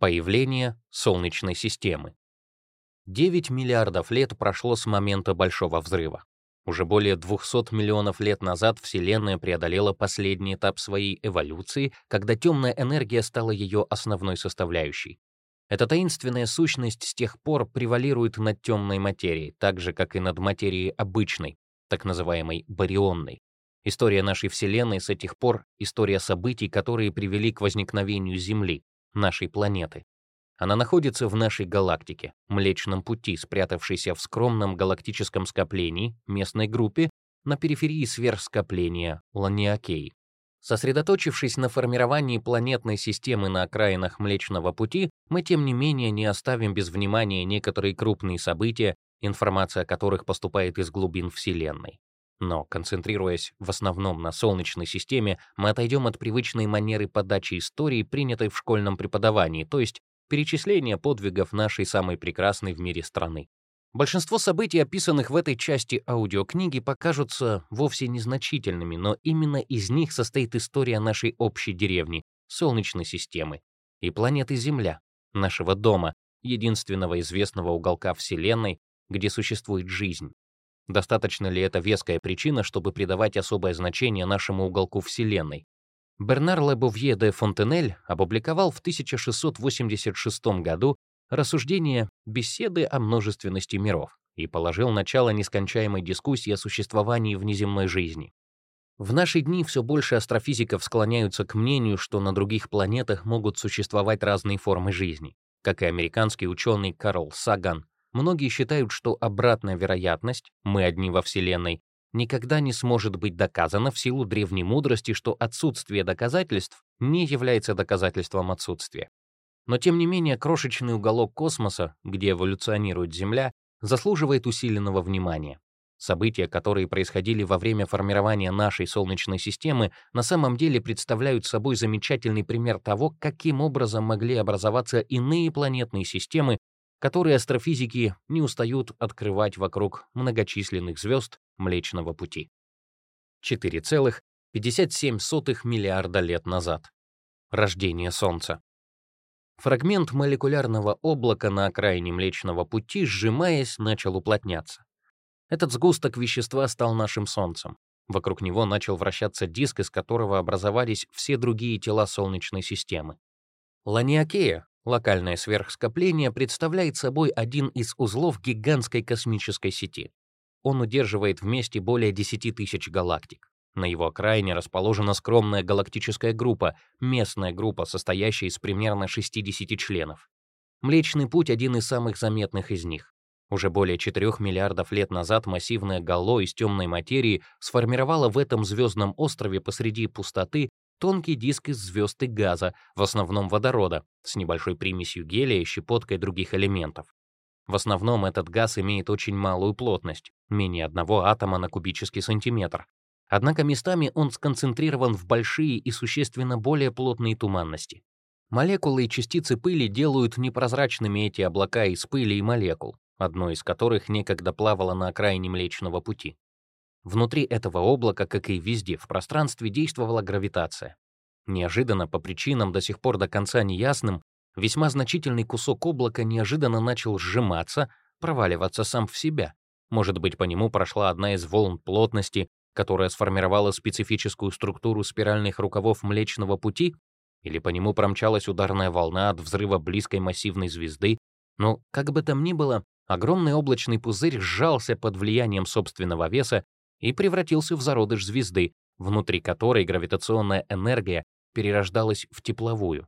Появление Солнечной системы. 9 миллиардов лет прошло с момента Большого взрыва. Уже более 200 миллионов лет назад Вселенная преодолела последний этап своей эволюции, когда темная энергия стала ее основной составляющей. Эта таинственная сущность с тех пор превалирует над темной материей, так же, как и над материей обычной, так называемой барионной. История нашей Вселенной с этих пор — история событий, которые привели к возникновению Земли, нашей планеты. Она находится в нашей галактике, Млечном Пути, спрятавшейся в скромном галактическом скоплении, местной группе, на периферии сверхскопления Ланиакей. Сосредоточившись на формировании планетной системы на окраинах Млечного Пути, мы тем не менее не оставим без внимания некоторые крупные события, информация о которых поступает из глубин Вселенной. Но, концентрируясь в основном на Солнечной системе, мы отойдем от привычной манеры подачи истории, принятой в школьном преподавании, то есть перечисления подвигов нашей самой прекрасной в мире страны. Большинство событий, описанных в этой части аудиокниги, покажутся вовсе незначительными, но именно из них состоит история нашей общей деревни, Солнечной системы и планеты Земля, нашего дома, единственного известного уголка Вселенной, где существует жизнь. Достаточно ли это веская причина, чтобы придавать особое значение нашему уголку Вселенной? Бернар Лебовье де Фонтенель опубликовал в 1686 году рассуждение «Беседы о множественности миров» и положил начало нескончаемой дискуссии о существовании внеземной жизни. В наши дни все больше астрофизиков склоняются к мнению, что на других планетах могут существовать разные формы жизни. Как и американский ученый Карл Саган, Многие считают, что обратная вероятность, мы одни во Вселенной, никогда не сможет быть доказана в силу древней мудрости, что отсутствие доказательств не является доказательством отсутствия. Но тем не менее, крошечный уголок космоса, где эволюционирует Земля, заслуживает усиленного внимания. События, которые происходили во время формирования нашей Солнечной системы, на самом деле представляют собой замечательный пример того, каким образом могли образоваться иные планетные системы которые астрофизики не устают открывать вокруг многочисленных звезд Млечного Пути. 4,57 миллиарда лет назад. Рождение Солнца. Фрагмент молекулярного облака на окраине Млечного Пути, сжимаясь, начал уплотняться. Этот сгусток вещества стал нашим Солнцем. Вокруг него начал вращаться диск, из которого образовались все другие тела Солнечной системы. Ланиакея, Локальное сверхскопление представляет собой один из узлов гигантской космической сети. Он удерживает вместе более 10 тысяч галактик. На его окраине расположена скромная галактическая группа, местная группа, состоящая из примерно 60 членов. Млечный Путь — один из самых заметных из них. Уже более 4 миллиардов лет назад массивное гало из темной материи сформировало в этом звездном острове посреди пустоты тонкий диск из звезд и газа, в основном водорода, с небольшой примесью гелия и щепоткой других элементов. В основном этот газ имеет очень малую плотность, менее одного атома на кубический сантиметр. Однако местами он сконцентрирован в большие и существенно более плотные туманности. Молекулы и частицы пыли делают непрозрачными эти облака из пыли и молекул, одной из которых некогда плавала на окраине Млечного Пути. Внутри этого облака, как и везде в пространстве, действовала гравитация. Неожиданно, по причинам до сих пор до конца неясным, весьма значительный кусок облака неожиданно начал сжиматься, проваливаться сам в себя. Может быть, по нему прошла одна из волн плотности, которая сформировала специфическую структуру спиральных рукавов Млечного Пути, или по нему промчалась ударная волна от взрыва близкой массивной звезды, но, как бы там ни было, огромный облачный пузырь сжался под влиянием собственного веса и превратился в зародыш звезды, внутри которой гравитационная энергия перерождалась в тепловую.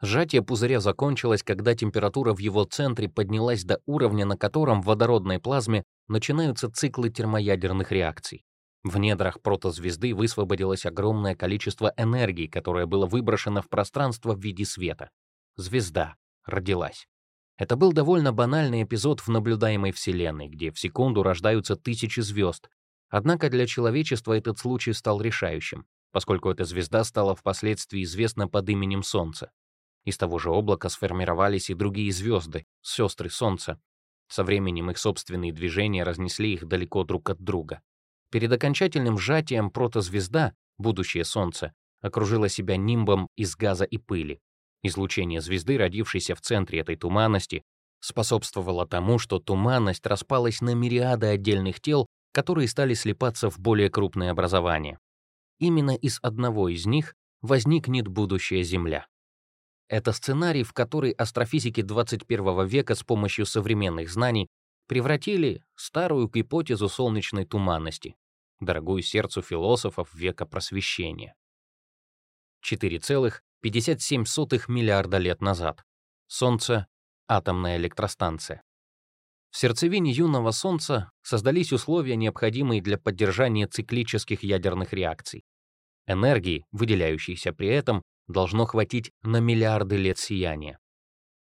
Сжатие пузыря закончилось, когда температура в его центре поднялась до уровня, на котором в водородной плазме начинаются циклы термоядерных реакций. В недрах протозвезды высвободилось огромное количество энергии, которое было выброшено в пространство в виде света. Звезда родилась. Это был довольно банальный эпизод в наблюдаемой Вселенной, где в секунду рождаются тысячи звезд, Однако для человечества этот случай стал решающим, поскольку эта звезда стала впоследствии известна под именем Солнца. Из того же облака сформировались и другие звезды, сестры Солнца. Со временем их собственные движения разнесли их далеко друг от друга. Перед окончательным сжатием протозвезда, будущее Солнце, окружила себя нимбом из газа и пыли. Излучение звезды, родившейся в центре этой туманности, способствовало тому, что туманность распалась на мириады отдельных тел, которые стали слипаться в более крупные образования. Именно из одного из них возникнет будущая Земля. Это сценарий, в который астрофизики 21 века с помощью современных знаний превратили старую гипотезу солнечной туманности, дорогую сердцу философов века просвещения. 4,57 миллиарда лет назад. Солнце — атомная электростанция. В сердцевине юного Солнца создались условия, необходимые для поддержания циклических ядерных реакций. Энергии, выделяющейся при этом, должно хватить на миллиарды лет сияния.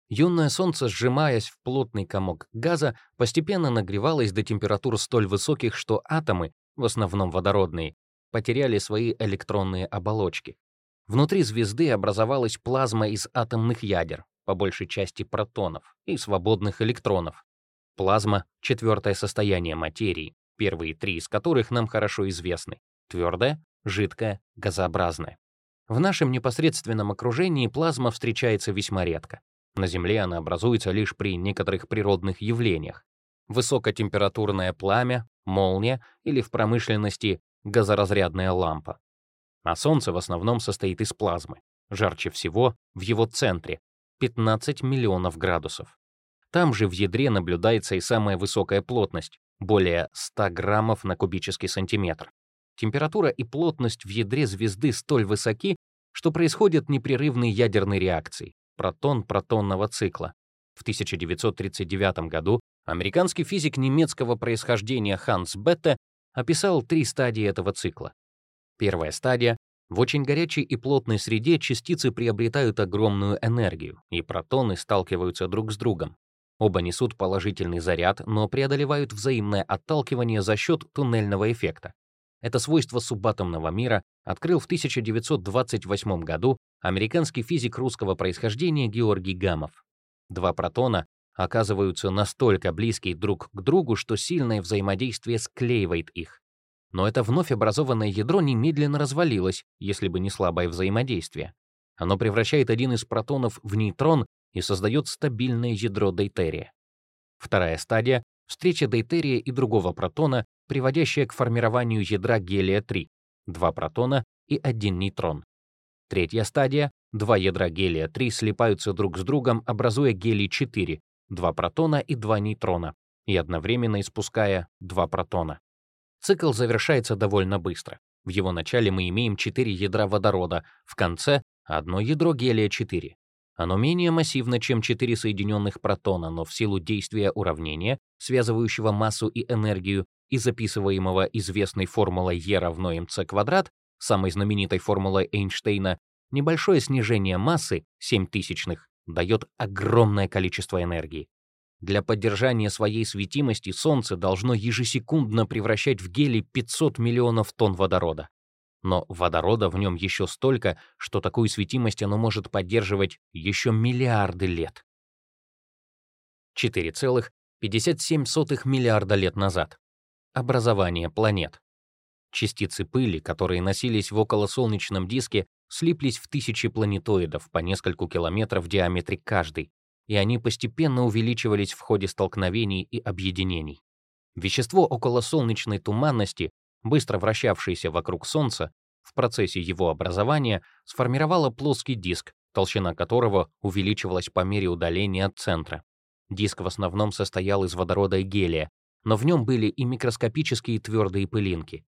Юное Солнце, сжимаясь в плотный комок газа, постепенно нагревалось до температур столь высоких, что атомы, в основном водородные, потеряли свои электронные оболочки. Внутри звезды образовалась плазма из атомных ядер, по большей части протонов, и свободных электронов. Плазма — четвертое состояние материи, первые три из которых нам хорошо известны — твердое, жидкое, газообразное. В нашем непосредственном окружении плазма встречается весьма редко. На Земле она образуется лишь при некоторых природных явлениях. Высокотемпературное пламя, молния или в промышленности газоразрядная лампа. А Солнце в основном состоит из плазмы. Жарче всего в его центре — 15 миллионов градусов. Там же в ядре наблюдается и самая высокая плотность — более 100 граммов на кубический сантиметр. Температура и плотность в ядре звезды столь высоки, что происходят непрерывные ядерные реакции протон-протонного цикла. В 1939 году американский физик немецкого происхождения Ханс Бетте описал три стадии этого цикла. Первая стадия — в очень горячей и плотной среде частицы приобретают огромную энергию, и протоны сталкиваются друг с другом. Оба несут положительный заряд, но преодолевают взаимное отталкивание за счет туннельного эффекта. Это свойство субатомного мира открыл в 1928 году американский физик русского происхождения Георгий Гамов. Два протона оказываются настолько близки друг к другу, что сильное взаимодействие склеивает их. Но это вновь образованное ядро немедленно развалилось, если бы не слабое взаимодействие. Оно превращает один из протонов в нейтрон и создает стабильное ядро дейтерия. Вторая стадия — встреча дейтерия и другого протона приводящая к формированию ядра гелия-3, два протона и один нейтрон. Третья стадия — два ядра гелия-3 слипаются друг с другом, образуя гелий-4, два протона и два нейтрона, и одновременно испуская два протона. Цикл завершается довольно быстро. В его начале мы имеем четыре ядра водорода, в конце — одно ядро гелия-4. Оно менее массивно, чем четыре соединенных протона, но в силу действия уравнения, связывающего массу и энергию, и записываемого известной формулой E равно mc квадрат, самой знаменитой формулой Эйнштейна, небольшое снижение массы, 7 тысячных, дает огромное количество энергии. Для поддержания своей светимости Солнце должно ежесекундно превращать в гелий 500 миллионов тонн водорода. Но водорода в нем еще столько, что такую светимость оно может поддерживать еще миллиарды лет. 4,57 миллиарда лет назад образование планет. Частицы пыли, которые носились в околосолнечном диске, слиплись в тысячи планетоидов по нескольку километров в диаметре каждый, и они постепенно увеличивались в ходе столкновений и объединений. Вещество околосолнечной туманности, быстро вращавшееся вокруг Солнца, в процессе его образования сформировало плоский диск, толщина которого увеличивалась по мере удаления от центра. Диск в основном состоял из водорода и гелия, но в нем были и микроскопические твердые пылинки.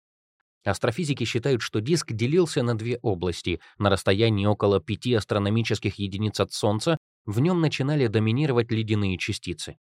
Астрофизики считают, что диск делился на две области. На расстоянии около 5 астрономических единиц от Солнца в нем начинали доминировать ледяные частицы.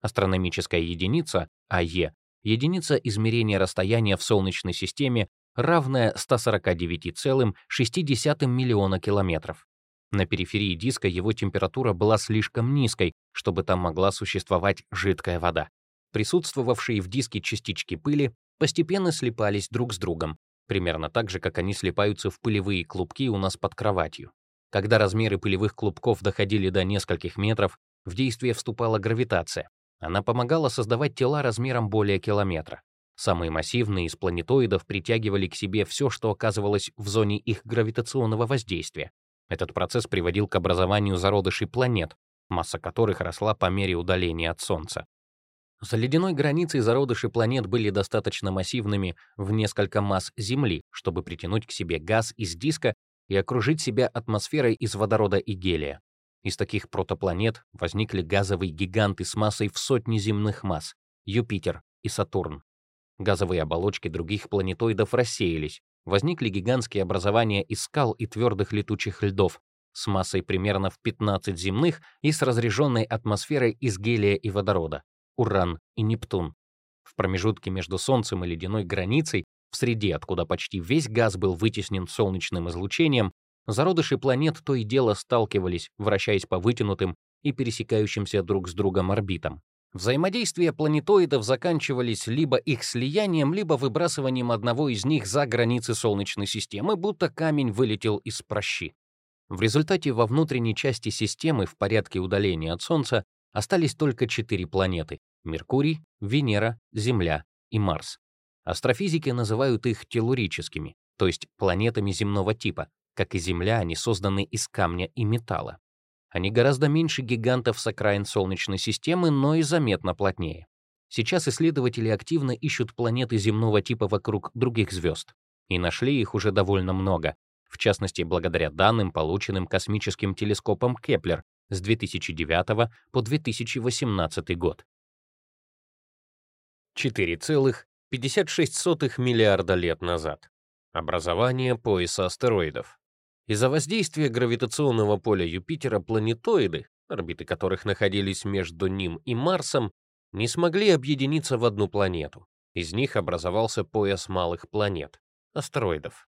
Астрономическая единица, АЕ, единица измерения расстояния в Солнечной системе, равная 149,6 миллиона километров. На периферии диска его температура была слишком низкой, чтобы там могла существовать жидкая вода. Присутствовавшие в диске частички пыли постепенно слипались друг с другом, примерно так же, как они слипаются в пылевые клубки у нас под кроватью. Когда размеры пылевых клубков доходили до нескольких метров, в действие вступала гравитация. Она помогала создавать тела размером более километра. Самые массивные из планетоидов притягивали к себе все, что оказывалось в зоне их гравитационного воздействия. Этот процесс приводил к образованию зародышей планет, масса которых росла по мере удаления от Солнца. За ледяной границей зародыши планет были достаточно массивными в несколько масс Земли, чтобы притянуть к себе газ из диска и окружить себя атмосферой из водорода и гелия. Из таких протопланет возникли газовые гиганты с массой в сотни земных масс — Юпитер и Сатурн. Газовые оболочки других планетоидов рассеялись, возникли гигантские образования из скал и твердых летучих льдов с массой примерно в 15 земных и с разреженной атмосферой из гелия и водорода, Уран и Нептун. В промежутке между Солнцем и ледяной границей, в среде, откуда почти весь газ был вытеснен солнечным излучением, зародыши планет то и дело сталкивались, вращаясь по вытянутым и пересекающимся друг с другом орбитам. Взаимодействия планетоидов заканчивались либо их слиянием, либо выбрасыванием одного из них за границы Солнечной системы, будто камень вылетел из прощи. В результате во внутренней части системы в порядке удаления от Солнца остались только четыре планеты — Меркурий, Венера, Земля и Марс. Астрофизики называют их теллурическими, то есть планетами земного типа. Как и Земля, они созданы из камня и металла. Они гораздо меньше гигантов с окраин Солнечной системы, но и заметно плотнее. Сейчас исследователи активно ищут планеты земного типа вокруг других звезд. И нашли их уже довольно много, в частности, благодаря данным, полученным космическим телескопом Кеплер с 2009 по 2018 год. 4,56 миллиарда лет назад. Образование пояса астероидов. Из-за воздействия гравитационного поля Юпитера планетоиды, орбиты которых находились между ним и Марсом, не смогли объединиться в одну планету. Из них образовался пояс малых планет — астероидов.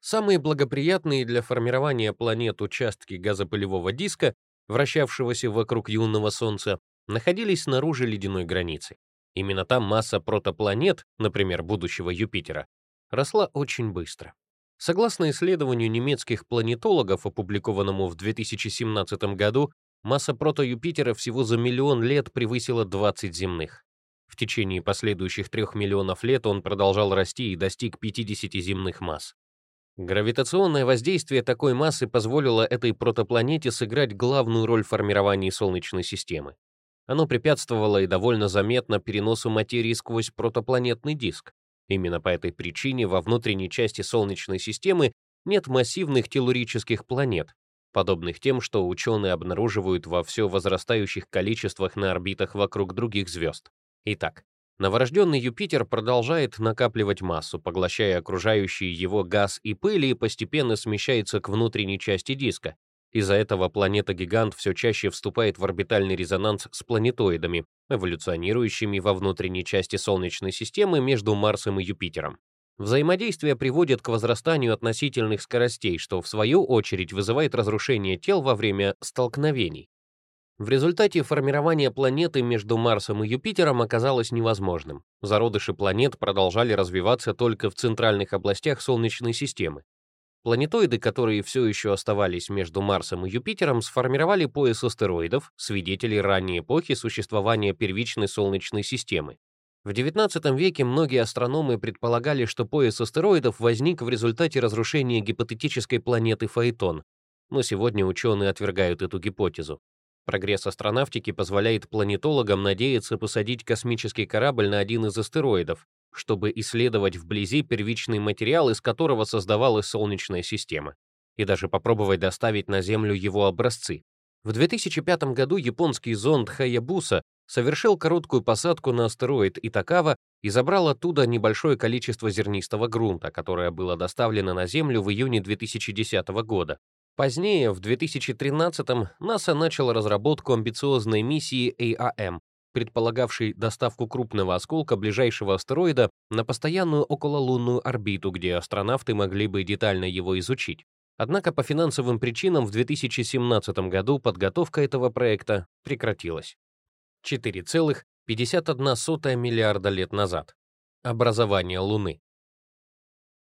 Самые благоприятные для формирования планет участки газопылевого диска, вращавшегося вокруг юного Солнца, находились снаружи ледяной границы. Именно там масса протопланет, например, будущего Юпитера, росла очень быстро. Согласно исследованию немецких планетологов, опубликованному в 2017 году, масса прото-Юпитера всего за миллион лет превысила 20 земных. В течение последующих трех миллионов лет он продолжал расти и достиг 50 земных масс. Гравитационное воздействие такой массы позволило этой протопланете сыграть главную роль в формировании Солнечной системы. Оно препятствовало и довольно заметно переносу материи сквозь протопланетный диск. Именно по этой причине во внутренней части Солнечной системы нет массивных телурических планет, подобных тем, что ученые обнаруживают во все возрастающих количествах на орбитах вокруг других звезд. Итак, новорожденный Юпитер продолжает накапливать массу, поглощая окружающий его газ и пыль и постепенно смещается к внутренней части диска, из-за этого планета-гигант все чаще вступает в орбитальный резонанс с планетоидами, эволюционирующими во внутренней части Солнечной системы между Марсом и Юпитером. Взаимодействие приводит к возрастанию относительных скоростей, что в свою очередь вызывает разрушение тел во время столкновений. В результате формирование планеты между Марсом и Юпитером оказалось невозможным. Зародыши планет продолжали развиваться только в центральных областях Солнечной системы. Планетоиды, которые все еще оставались между Марсом и Юпитером, сформировали пояс астероидов, свидетелей ранней эпохи существования первичной Солнечной системы. В XIX веке многие астрономы предполагали, что пояс астероидов возник в результате разрушения гипотетической планеты Фаэтон, но сегодня ученые отвергают эту гипотезу. Прогресс астронавтики позволяет планетологам надеяться посадить космический корабль на один из астероидов, чтобы исследовать вблизи первичный материал, из которого создавалась Солнечная система, и даже попробовать доставить на Землю его образцы. В 2005 году японский зонд Хаябуса совершил короткую посадку на астероид Итакава и забрал оттуда небольшое количество зернистого грунта, которое было доставлено на Землю в июне 2010 года. Позднее, в 2013-м, НАСА начал разработку амбициозной миссии AAM, предполагавший доставку крупного осколка ближайшего астероида на постоянную окололунную орбиту, где астронавты могли бы детально его изучить. Однако по финансовым причинам в 2017 году подготовка этого проекта прекратилась. 4,51 миллиарда лет назад. Образование Луны.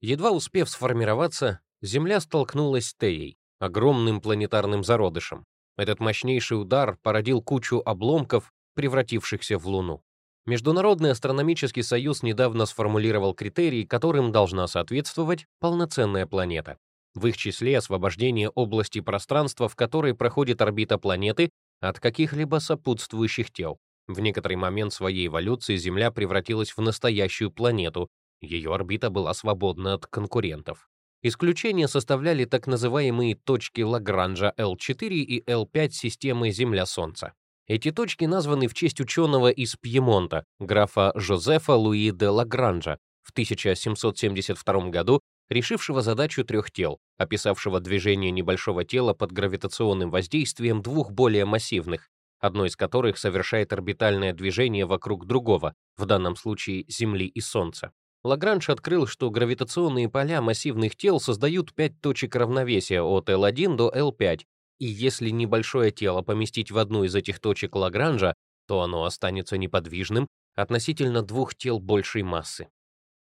Едва успев сформироваться, Земля столкнулась с Теей, огромным планетарным зародышем. Этот мощнейший удар породил кучу обломков, превратившихся в Луну. Международный астрономический союз недавно сформулировал критерии, которым должна соответствовать полноценная планета. в их числе освобождение области пространства, в которой проходит орбита планеты, от каких-либо сопутствующих тел. В некоторый момент своей эволюции Земля превратилась в настоящую планету, ее орбита была свободна от конкурентов. Исключение составляли так называемые точки Лагранжа L4 и L5 системы Земля-Солнце. Эти точки названы в честь ученого из Пьемонта, графа Жозефа Луи де Лагранжа, в 1772 году решившего задачу трех тел, описавшего движение небольшого тела под гравитационным воздействием двух более массивных, одно из которых совершает орбитальное движение вокруг другого, в данном случае Земли и Солнца. Лагранж открыл, что гравитационные поля массивных тел создают пять точек равновесия от L1 до L5, и если небольшое тело поместить в одну из этих точек Лагранжа, то оно останется неподвижным относительно двух тел большей массы.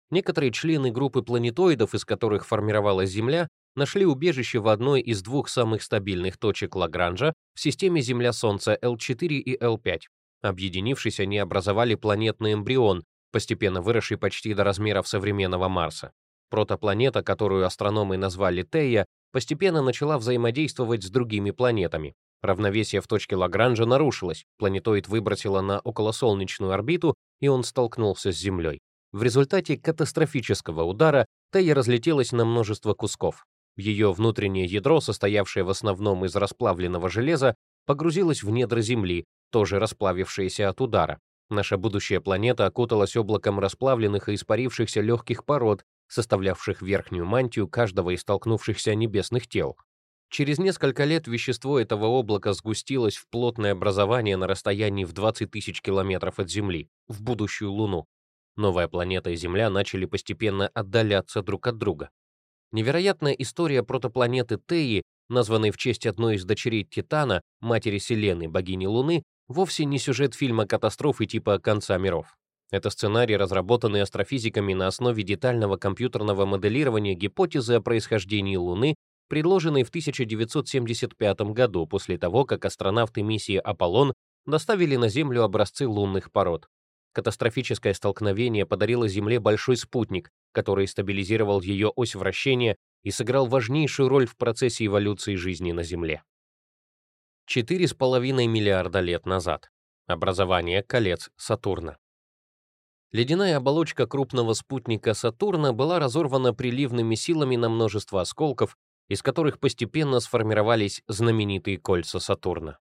Некоторые члены группы планетоидов, из которых формировалась Земля, нашли убежище в одной из двух самых стабильных точек Лагранжа в системе Земля-Солнце L4 и L5. Объединившись, они образовали планетный эмбрион, постепенно выросший почти до размеров современного Марса. Протопланета, которую астрономы назвали Тея, постепенно начала взаимодействовать с другими планетами. Равновесие в точке Лагранжа нарушилось, планетоид выбросило на околосолнечную орбиту, и он столкнулся с Землей. В результате катастрофического удара Тея разлетелась на множество кусков. Ее внутреннее ядро, состоявшее в основном из расплавленного железа, погрузилось в недра Земли, тоже расплавившееся от удара. Наша будущая планета окуталась облаком расплавленных и испарившихся легких пород, составлявших верхнюю мантию каждого из столкнувшихся небесных тел. Через несколько лет вещество этого облака сгустилось в плотное образование на расстоянии в 20 тысяч километров от Земли, в будущую Луну. Новая планета и Земля начали постепенно отдаляться друг от друга. Невероятная история протопланеты Теи, названной в честь одной из дочерей Титана, матери Селены, богини Луны, вовсе не сюжет фильма катастрофы типа «Конца миров». Это сценарий, разработанный астрофизиками на основе детального компьютерного моделирования гипотезы о происхождении Луны, предложенной в 1975 году после того, как астронавты миссии «Аполлон» доставили на Землю образцы лунных пород. Катастрофическое столкновение подарило Земле большой спутник, который стабилизировал ее ось вращения и сыграл важнейшую роль в процессе эволюции жизни на Земле. 4,5 миллиарда лет назад. Образование колец Сатурна. Ледяная оболочка крупного спутника Сатурна была разорвана приливными силами на множество осколков, из которых постепенно сформировались знаменитые кольца Сатурна.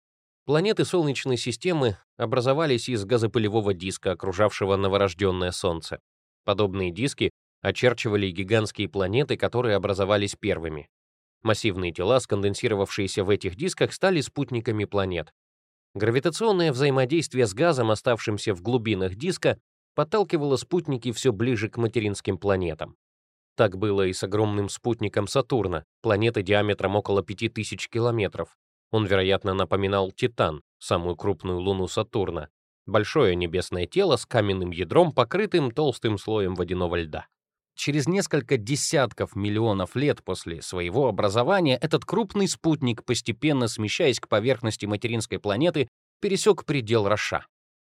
Планеты Солнечной системы образовались из газопылевого диска, окружавшего новорожденное Солнце. Подобные диски очерчивали гигантские планеты, которые образовались первыми. Массивные тела, сконденсировавшиеся в этих дисках, стали спутниками планет. Гравитационное взаимодействие с газом, оставшимся в глубинах диска, подталкивало спутники все ближе к материнским планетам. Так было и с огромным спутником Сатурна, планеты диаметром около 5000 километров. Он, вероятно, напоминал Титан, самую крупную луну Сатурна, большое небесное тело с каменным ядром, покрытым толстым слоем водяного льда. Через несколько десятков миллионов лет после своего образования этот крупный спутник, постепенно смещаясь к поверхности материнской планеты, пересек предел Роша.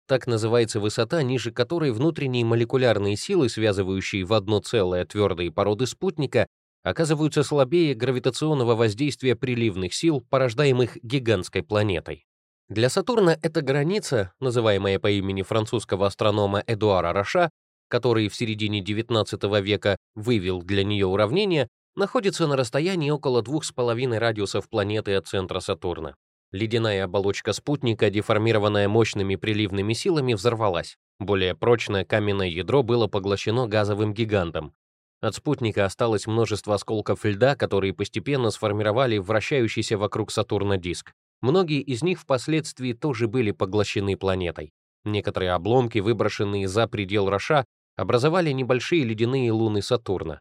Так называется высота, ниже которой внутренние молекулярные силы, связывающие в одно целое твердые породы спутника, оказываются слабее гравитационного воздействия приливных сил, порождаемых гигантской планетой. Для Сатурна эта граница, называемая по имени французского астронома Эдуара Роша, который в середине XIX века вывел для нее уравнение, находится на расстоянии около 2,5 радиусов планеты от центра Сатурна. Ледяная оболочка спутника, деформированная мощными приливными силами, взорвалась. Более прочное каменное ядро было поглощено газовым гигантом. От спутника осталось множество осколков льда, которые постепенно сформировали вращающийся вокруг Сатурна диск. Многие из них впоследствии тоже были поглощены планетой. Некоторые обломки, выброшенные за предел Роша, образовали небольшие ледяные луны Сатурна.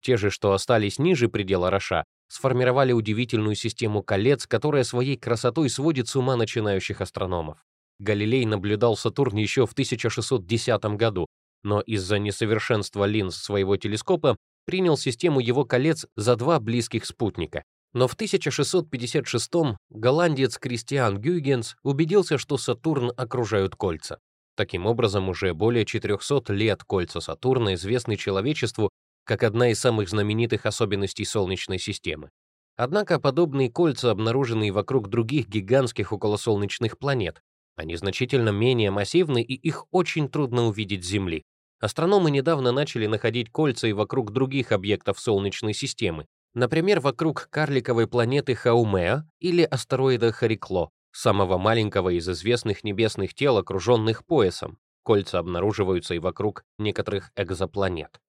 Те же, что остались ниже предела Роша, сформировали удивительную систему колец, которая своей красотой сводит с ума начинающих астрономов. Галилей наблюдал Сатурн еще в 1610 году, но из-за несовершенства линз своего телескопа принял систему его колец за два близких спутника. Но в 1656 голландец Кристиан Гюйгенс убедился, что Сатурн окружают кольца. Таким образом, уже более 400 лет кольца Сатурна известны человечеству как одна из самых знаменитых особенностей Солнечной системы. Однако подобные кольца обнаружены вокруг других гигантских околосолнечных планет. Они значительно менее массивны, и их очень трудно увидеть с Земли. Астрономы недавно начали находить кольца и вокруг других объектов Солнечной системы, например, вокруг карликовой планеты Хаумеа или астероида Харикло, самого маленького из известных небесных тел, окруженных поясом. Кольца обнаруживаются и вокруг некоторых экзопланет.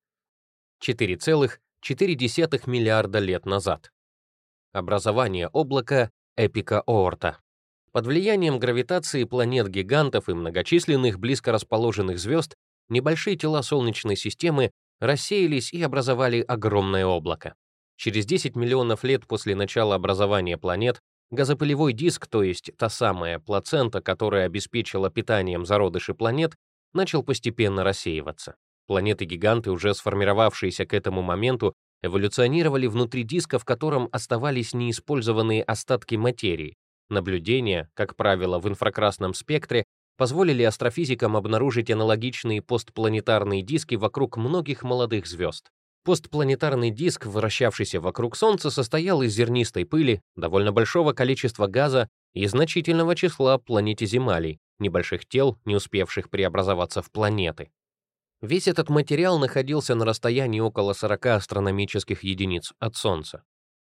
4,4 миллиарда лет назад. Образование облака Эпика Оорта. Под влиянием гравитации планет-гигантов и многочисленных близко расположенных звезд небольшие тела Солнечной системы рассеялись и образовали огромное облако. Через 10 миллионов лет после начала образования планет газопылевой диск, то есть та самая плацента, которая обеспечила питанием зародыши планет, начал постепенно рассеиваться. Планеты-гиганты, уже сформировавшиеся к этому моменту, эволюционировали внутри диска, в котором оставались неиспользованные остатки материи. Наблюдения, как правило, в инфракрасном спектре, позволили астрофизикам обнаружить аналогичные постпланетарные диски вокруг многих молодых звезд. Постпланетарный диск, вращавшийся вокруг Солнца, состоял из зернистой пыли, довольно большого количества газа и значительного числа планетиземалей, небольших тел, не успевших преобразоваться в планеты. Весь этот материал находился на расстоянии около 40 астрономических единиц от Солнца.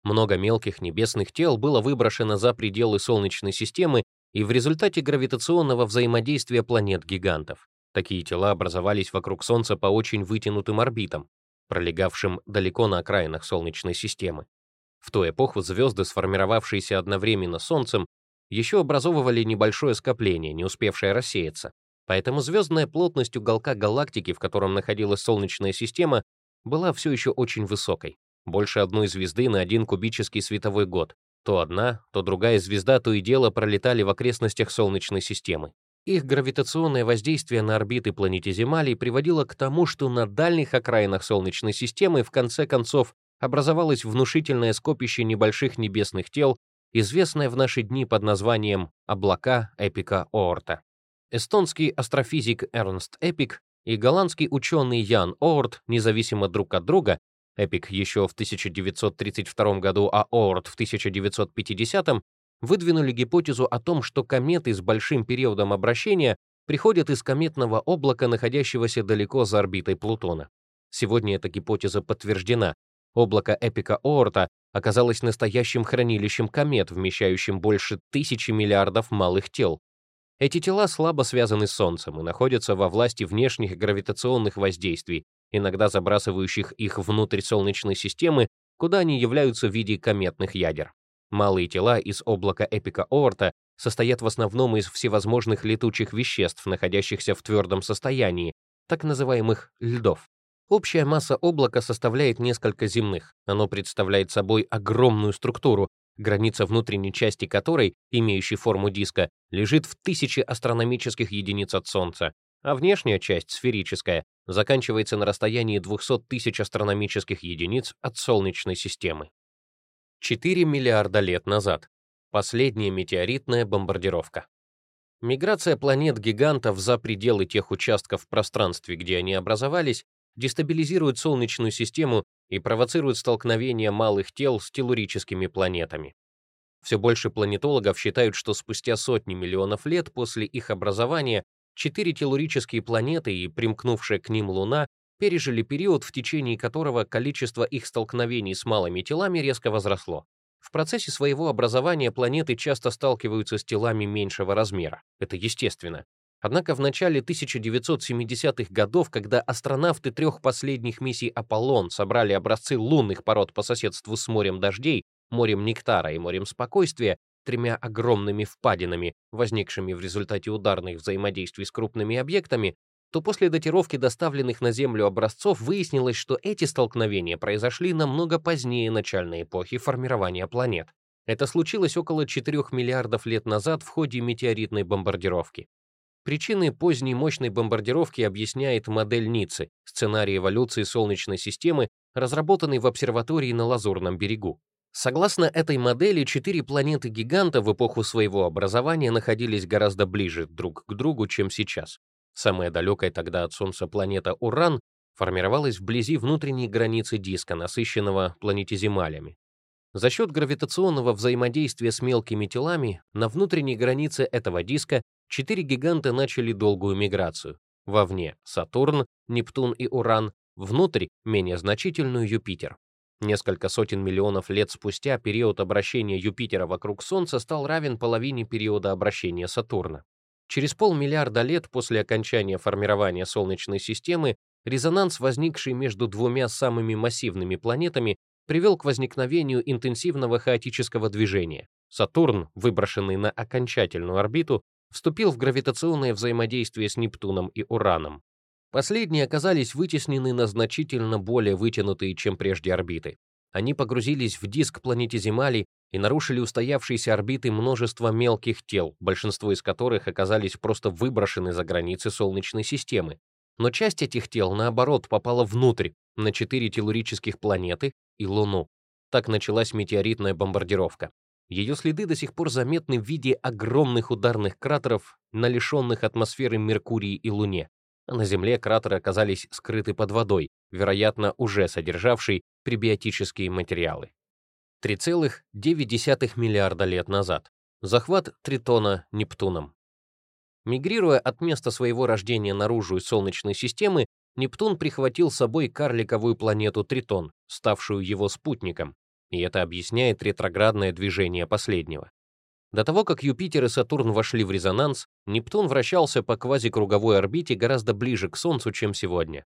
Много мелких небесных тел было выброшено за пределы Солнечной системы и в результате гравитационного взаимодействия планет-гигантов. Такие тела образовались вокруг Солнца по очень вытянутым орбитам, пролегавшим далеко на окраинах Солнечной системы. В ту эпоху звезды, сформировавшиеся одновременно Солнцем, еще образовывали небольшое скопление, не успевшее рассеяться, Поэтому звездная плотность уголка галактики, в котором находилась Солнечная система, была все еще очень высокой. Больше одной звезды на один кубический световой год. То одна, то другая звезда то и дело пролетали в окрестностях Солнечной системы. Их гравитационное воздействие на орбиты планетиземалей приводило к тому, что на дальних окраинах Солнечной системы в конце концов образовалось внушительное скопище небольших небесных тел, известное в наши дни под названием «облака Эпика Оорта» эстонский астрофизик Эрнст Эпик и голландский ученый Ян Оорт, независимо друг от друга, Эпик еще в 1932 году, а Оорт в 1950, выдвинули гипотезу о том, что кометы с большим периодом обращения приходят из кометного облака, находящегося далеко за орбитой Плутона. Сегодня эта гипотеза подтверждена. Облако Эпика Оорта оказалось настоящим хранилищем комет, вмещающим больше тысячи миллиардов малых тел. Эти тела слабо связаны с Солнцем и находятся во власти внешних гравитационных воздействий, иногда забрасывающих их внутрь Солнечной системы, куда они являются в виде кометных ядер. Малые тела из облака Эпика Оорта состоят в основном из всевозможных летучих веществ, находящихся в твердом состоянии, так называемых льдов. Общая масса облака составляет несколько земных. Оно представляет собой огромную структуру, граница внутренней части которой, имеющей форму диска, лежит в тысячи астрономических единиц от Солнца, а внешняя часть, сферическая, заканчивается на расстоянии 200 тысяч астрономических единиц от Солнечной системы. 4 миллиарда лет назад. Последняя метеоритная бомбардировка. Миграция планет-гигантов за пределы тех участков в пространстве, где они образовались, дестабилизирует Солнечную систему и провоцирует столкновение малых тел с телурическими планетами. Все больше планетологов считают, что спустя сотни миллионов лет после их образования четыре телурические планеты и примкнувшая к ним Луна пережили период, в течение которого количество их столкновений с малыми телами резко возросло. В процессе своего образования планеты часто сталкиваются с телами меньшего размера. Это естественно. Однако в начале 1970-х годов, когда астронавты трех последних миссий «Аполлон» собрали образцы лунных пород по соседству с морем дождей, морем нектара и морем спокойствия, тремя огромными впадинами, возникшими в результате ударных взаимодействий с крупными объектами, то после датировки доставленных на Землю образцов выяснилось, что эти столкновения произошли намного позднее начальной эпохи формирования планет. Это случилось около 4 миллиардов лет назад в ходе метеоритной бомбардировки. Причины поздней мощной бомбардировки объясняет модель Ниццы, сценарий эволюции Солнечной системы, разработанный в обсерватории на Лазурном берегу. Согласно этой модели, четыре планеты-гиганта в эпоху своего образования находились гораздо ближе друг к другу, чем сейчас. Самая далекая тогда от Солнца планета Уран формировалась вблизи внутренней границы диска, насыщенного планетиземалями. За счет гравитационного взаимодействия с мелкими телами на внутренней границе этого диска четыре гиганта начали долгую миграцию. Вовне — Сатурн, Нептун и Уран, внутрь — менее значительную Юпитер. Несколько сотен миллионов лет спустя период обращения Юпитера вокруг Солнца стал равен половине периода обращения Сатурна. Через полмиллиарда лет после окончания формирования Солнечной системы резонанс, возникший между двумя самыми массивными планетами, привел к возникновению интенсивного хаотического движения. Сатурн, выброшенный на окончательную орбиту, вступил в гравитационное взаимодействие с Нептуном и Ураном. Последние оказались вытеснены на значительно более вытянутые, чем прежде орбиты. Они погрузились в диск планете Земали и нарушили устоявшиеся орбиты множества мелких тел, большинство из которых оказались просто выброшены за границы Солнечной системы. Но часть этих тел, наоборот, попала внутрь, на четыре телурических планеты и Луну. Так началась метеоритная бомбардировка. Ее следы до сих пор заметны в виде огромных ударных кратеров на лишенных атмосферы Меркурии и Луне. На Земле кратеры оказались скрыты под водой, вероятно, уже содержавшей пребиотические материалы. 3,9 миллиарда лет назад. Захват Тритона Нептуном. Мигрируя от места своего рождения наружу из Солнечной системы, Нептун прихватил с собой карликовую планету Тритон, ставшую его спутником, и это объясняет ретроградное движение последнего. До того, как Юпитер и Сатурн вошли в резонанс, Нептун вращался по квазикруговой орбите гораздо ближе к Солнцу, чем сегодня.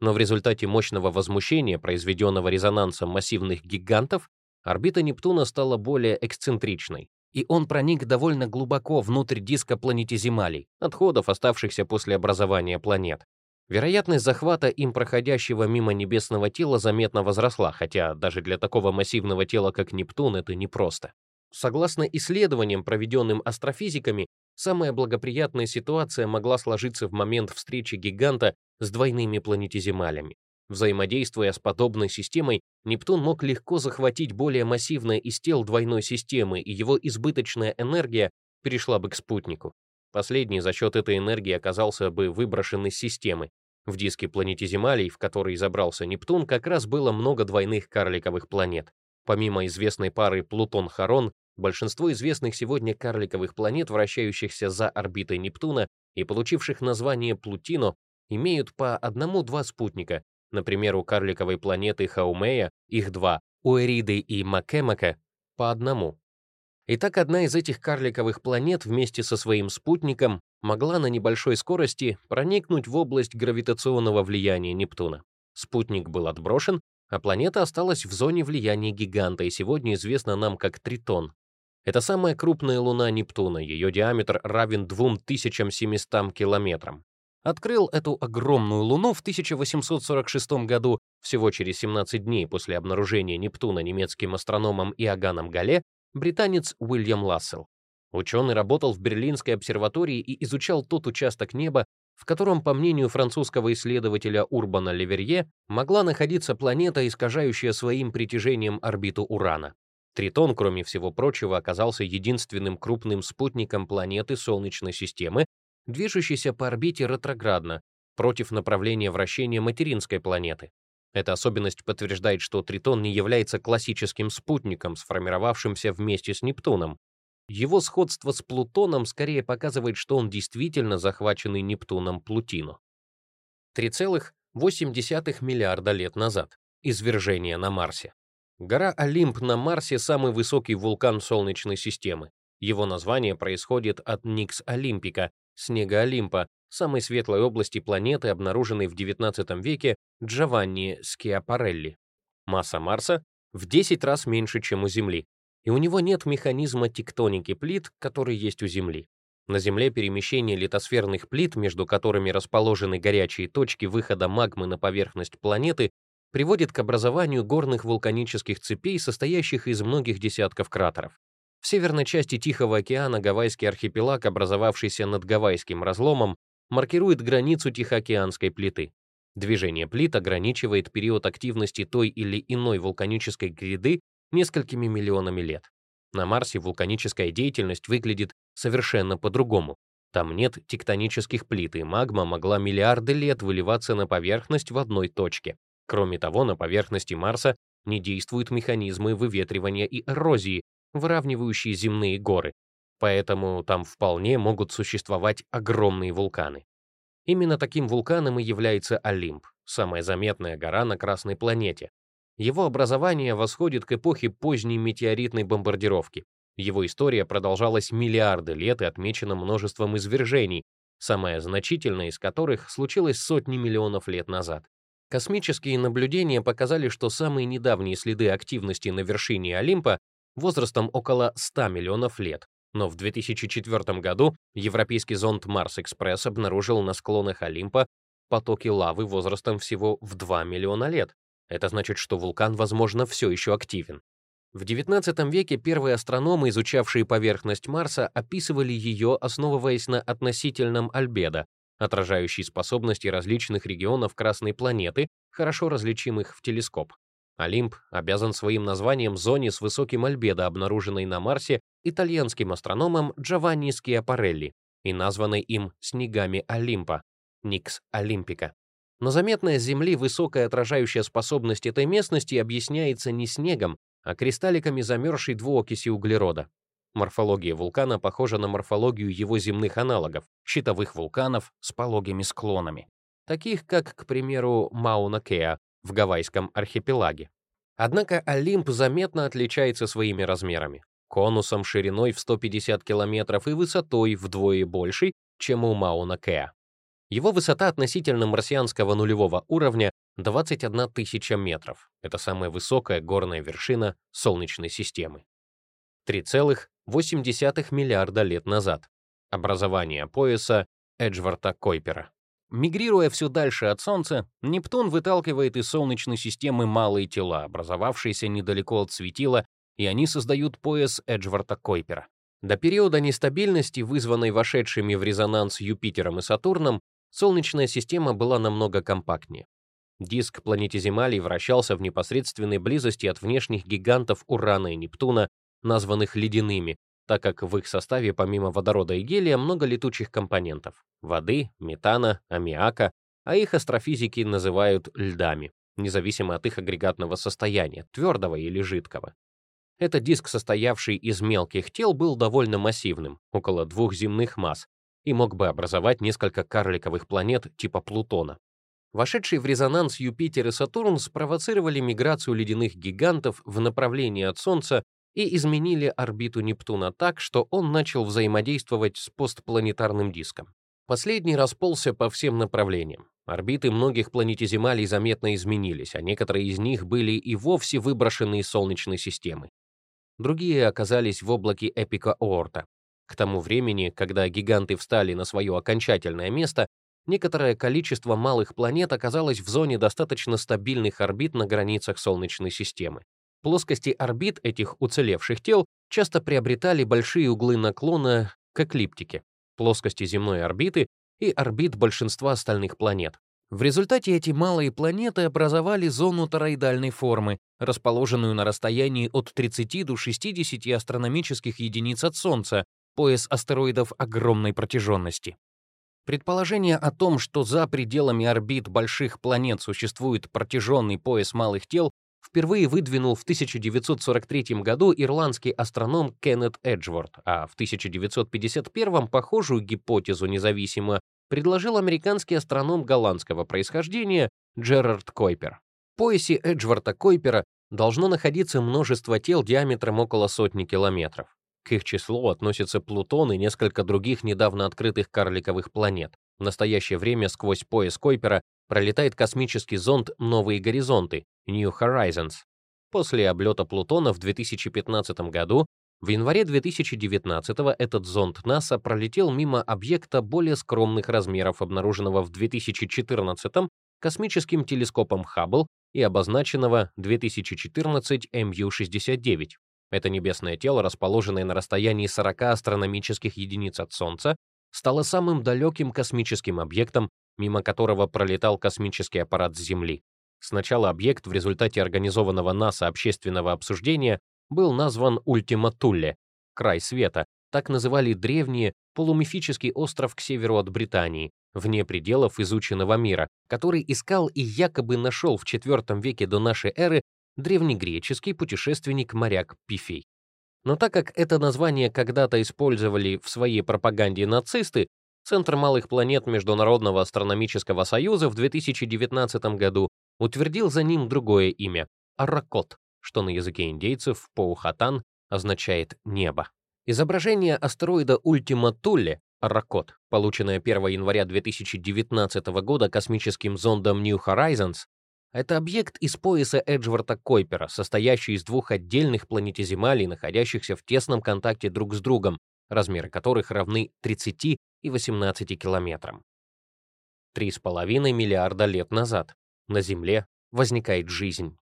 Но в результате мощного возмущения, произведенного резонансом массивных гигантов, орбита Нептуна стала более эксцентричной, и он проник довольно глубоко внутрь диска планетиземалей, отходов, оставшихся после образования планет. Вероятность захвата им проходящего мимо небесного тела заметно возросла, хотя даже для такого массивного тела, как Нептун, это непросто. Согласно исследованиям, проведенным астрофизиками, самая благоприятная ситуация могла сложиться в момент встречи гиганта с двойными планетиземалями. Взаимодействуя с подобной системой, Нептун мог легко захватить более массивное из тел двойной системы, и его избыточная энергия перешла бы к спутнику. Последний за счет этой энергии оказался бы выброшен из системы. В диске планетиземалей, в который забрался Нептун, как раз было много двойных карликовых планет. Помимо известной пары Плутон-Харон, большинство известных сегодня карликовых планет, вращающихся за орбитой Нептуна и получивших название Плутино, имеют по одному-два спутника. Например, у карликовой планеты Хаумея их два, у Эриды и Макемака по одному. Итак, одна из этих карликовых планет вместе со своим спутником могла на небольшой скорости проникнуть в область гравитационного влияния Нептуна. Спутник был отброшен, а планета осталась в зоне влияния гиганта и сегодня известна нам как Тритон. Это самая крупная луна Нептуна, ее диаметр равен 2700 километрам. Открыл эту огромную луну в 1846 году, всего через 17 дней после обнаружения Нептуна немецким астрономом Иоганном Галле, британец Уильям Лассел. Ученый работал в Берлинской обсерватории и изучал тот участок неба, в котором, по мнению французского исследователя Урбана Леверье, могла находиться планета, искажающая своим притяжением орбиту Урана. Тритон, кроме всего прочего, оказался единственным крупным спутником планеты Солнечной системы, движущейся по орбите ретроградно, против направления вращения материнской планеты. Эта особенность подтверждает, что Тритон не является классическим спутником, сформировавшимся вместе с Нептуном. Его сходство с Плутоном скорее показывает, что он действительно захваченный Нептуном Плутино. 3,8 миллиарда лет назад. Извержение на Марсе. Гора Олимп на Марсе — самый высокий вулкан Солнечной системы. Его название происходит от Никс Олимпика, снега Олимпа, самой светлой области планеты, обнаруженной в XIX веке Джованни Скиапарелли. Масса Марса в 10 раз меньше, чем у Земли, и у него нет механизма тектоники плит, который есть у Земли. На Земле перемещение литосферных плит, между которыми расположены горячие точки выхода магмы на поверхность планеты, приводит к образованию горных вулканических цепей, состоящих из многих десятков кратеров. В северной части Тихого океана Гавайский архипелаг, образовавшийся над Гавайским разломом, маркирует границу Тихоокеанской плиты. Движение плит ограничивает период активности той или иной вулканической гряды несколькими миллионами лет. На Марсе вулканическая деятельность выглядит совершенно по-другому. Там нет тектонических плит, и магма могла миллиарды лет выливаться на поверхность в одной точке. Кроме того, на поверхности Марса не действуют механизмы выветривания и эрозии, выравнивающие земные горы, поэтому там вполне могут существовать огромные вулканы. Именно таким вулканом и является Олимп, самая заметная гора на Красной планете. Его образование восходит к эпохе поздней метеоритной бомбардировки. Его история продолжалась миллиарды лет и отмечена множеством извержений, самое значительное из которых случилось сотни миллионов лет назад. Космические наблюдения показали, что самые недавние следы активности на вершине Олимпа возрастом около 100 миллионов лет, но в 2004 году европейский зонд Марс-Экспресс обнаружил на склонах Олимпа потоки лавы возрастом всего в 2 миллиона лет. Это значит, что вулкан, возможно, все еще активен. В XIX веке первые астрономы, изучавшие поверхность Марса, описывали ее, основываясь на относительном альбедо, отражающей способности различных регионов Красной планеты, хорошо различимых в телескоп. Олимп обязан своим названием зоне с высоким альбедо, обнаруженной на Марсе итальянским астрономом Джованни Скиапарелли и названной им снегами Олимпа, Никс Олимпика. Но заметная с Земли высокая отражающая способность этой местности объясняется не снегом, а кристалликами замерзшей двуокиси углерода. Морфология вулкана похожа на морфологию его земных аналогов, щитовых вулканов с пологими склонами, таких как, к примеру, Мауна-Кеа в Гавайском архипелаге. Однако Олимп заметно отличается своими размерами. Конусом шириной в 150 километров и высотой вдвое большей, чем у Мауна-Кеа. Его высота относительно марсианского нулевого уровня 21 тысяча метров. Это самая высокая горная вершина Солнечной системы. 3,8 миллиарда лет назад. Образование пояса Эджворта Койпера. Мигрируя все дальше от Солнца, Нептун выталкивает из Солнечной системы малые тела, образовавшиеся недалеко от светила, и они создают пояс Эджворта Койпера. До периода нестабильности, вызванной вошедшими в резонанс Юпитером и Сатурном, Солнечная система была намного компактнее. Диск планетиземалий вращался в непосредственной близости от внешних гигантов Урана и Нептуна, названных ледяными, так как в их составе помимо водорода и гелия много летучих компонентов — воды, метана, аммиака, а их астрофизики называют льдами, независимо от их агрегатного состояния, твердого или жидкого. Этот диск, состоявший из мелких тел, был довольно массивным, около двух земных масс, и мог бы образовать несколько карликовых планет типа Плутона. Вошедшие в резонанс Юпитер и Сатурн спровоцировали миграцию ледяных гигантов в направлении от Солнца и изменили орбиту Нептуна так, что он начал взаимодействовать с постпланетарным диском. Последний расползся по всем направлениям. Орбиты многих планетиземалей заметно изменились, а некоторые из них были и вовсе выброшены из Солнечной системы. Другие оказались в облаке Эпика Оорта. К тому времени, когда гиганты встали на свое окончательное место, некоторое количество малых планет оказалось в зоне достаточно стабильных орбит на границах Солнечной системы. Плоскости орбит этих уцелевших тел часто приобретали большие углы наклона к эклиптике, плоскости земной орбиты и орбит большинства остальных планет. В результате эти малые планеты образовали зону тороидальной формы, расположенную на расстоянии от 30 до 60 астрономических единиц от Солнца, пояс астероидов огромной протяженности. Предположение о том, что за пределами орбит больших планет существует протяженный пояс малых тел, впервые выдвинул в 1943 году ирландский астроном Кеннет Эджворд, а в 1951 похожую гипотезу независимо предложил американский астроном голландского происхождения Джерард Койпер. В поясе Эджворта Койпера должно находиться множество тел диаметром около сотни километров. К их числу относятся Плутон и несколько других недавно открытых карликовых планет. В настоящее время сквозь пояс Койпера пролетает космический зонд «Новые горизонты» New Horizons. После облета Плутона в 2015 году в январе 2019 этот зонд НАСА пролетел мимо объекта более скромных размеров, обнаруженного в 2014 космическим телескопом Хаббл и обозначенного 2014 MU-69. Это небесное тело, расположенное на расстоянии 40 астрономических единиц от Солнца, стало самым далеким космическим объектом, мимо которого пролетал космический аппарат с Земли. Сначала объект в результате организованного НАСА общественного обсуждения был назван Ультима Тулле — край света, так называли древние, полумифический остров к северу от Британии, вне пределов изученного мира, который искал и якобы нашел в IV веке до нашей эры древнегреческий путешественник-моряк Пифей. Но так как это название когда-то использовали в своей пропаганде нацисты, Центр малых планет Международного астрономического союза в 2019 году утвердил за ним другое имя — Аракот, что на языке индейцев Поухатан означает «небо». Изображение астероида Ультима Тулле, Аракот, полученное 1 января 2019 года космическим зондом New Horizons, это объект из пояса Эджворта Койпера, состоящий из двух отдельных планетиземалей, находящихся в тесном контакте друг с другом, размеры которых равны 30 и 18 километрам. 3,5 миллиарда лет назад на Земле возникает жизнь.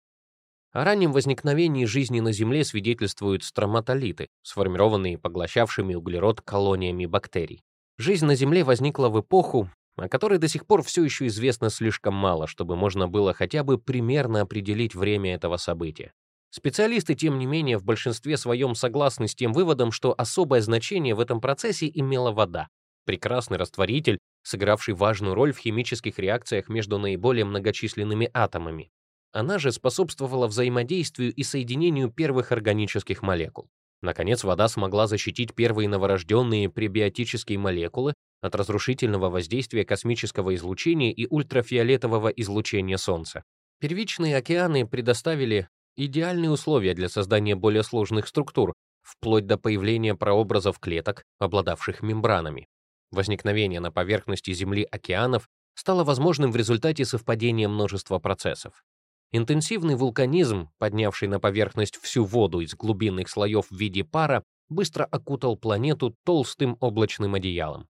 О раннем возникновении жизни на Земле свидетельствуют строматолиты, сформированные поглощавшими углерод колониями бактерий. Жизнь на Земле возникла в эпоху, о которой до сих пор все еще известно слишком мало, чтобы можно было хотя бы примерно определить время этого события. Специалисты, тем не менее, в большинстве своем согласны с тем выводом, что особое значение в этом процессе имела вода, прекрасный растворитель, сыгравший важную роль в химических реакциях между наиболее многочисленными атомами. Она же способствовала взаимодействию и соединению первых органических молекул. Наконец, вода смогла защитить первые новорожденные пребиотические молекулы от разрушительного воздействия космического излучения и ультрафиолетового излучения Солнца. Первичные океаны предоставили идеальные условия для создания более сложных структур, вплоть до появления прообразов клеток, обладавших мембранами. Возникновение на поверхности Земли океанов стало возможным в результате совпадения множества процессов. Интенсивный вулканизм, поднявший на поверхность всю воду из глубинных слоев в виде пара, быстро окутал планету толстым облачным одеялом.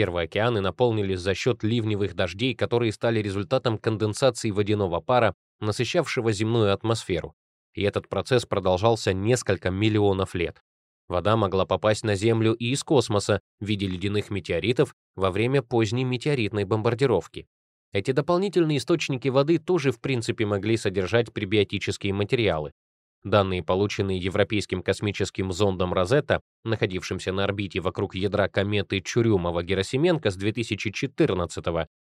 Первые океаны наполнились за счет ливневых дождей, которые стали результатом конденсации водяного пара, насыщавшего земную атмосферу. И этот процесс продолжался несколько миллионов лет. Вода могла попасть на Землю и из космоса в виде ледяных метеоритов во время поздней метеоритной бомбардировки. Эти дополнительные источники воды тоже в принципе могли содержать пребиотические материалы. Данные, полученные Европейским космическим зондом «Розетта», находившимся на орбите вокруг ядра кометы Чурюмова-Герасименко с 2014